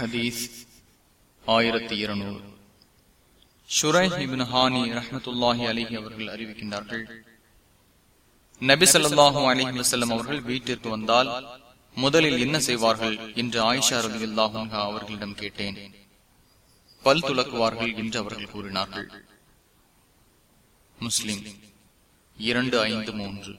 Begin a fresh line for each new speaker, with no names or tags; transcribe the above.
ஹதீஸ் ஆயிரத்தி இருநூறு. ஷுரைஹிபின் ஹானி ரஹமத்துல்லாஹி அலிஹி அவர்கள் அறிவிக்கின்றார்கள் நபி ஸல்லல்லாஹு அலிஹி வசல்லம் அவர்கள் வீட்டிற்கு வந்தால் முதலில் என்ன செய்வார்கள் என்று ஆயிஷா ரலியல்லாஹு அன்ஹா அவர்களிடம் கேட்டேன். பல் துலக்குவார்கள் என்று அவர்கள் கூறினார்கள். முஸ்லிம் இரண்டு ஐந்து மூன்று.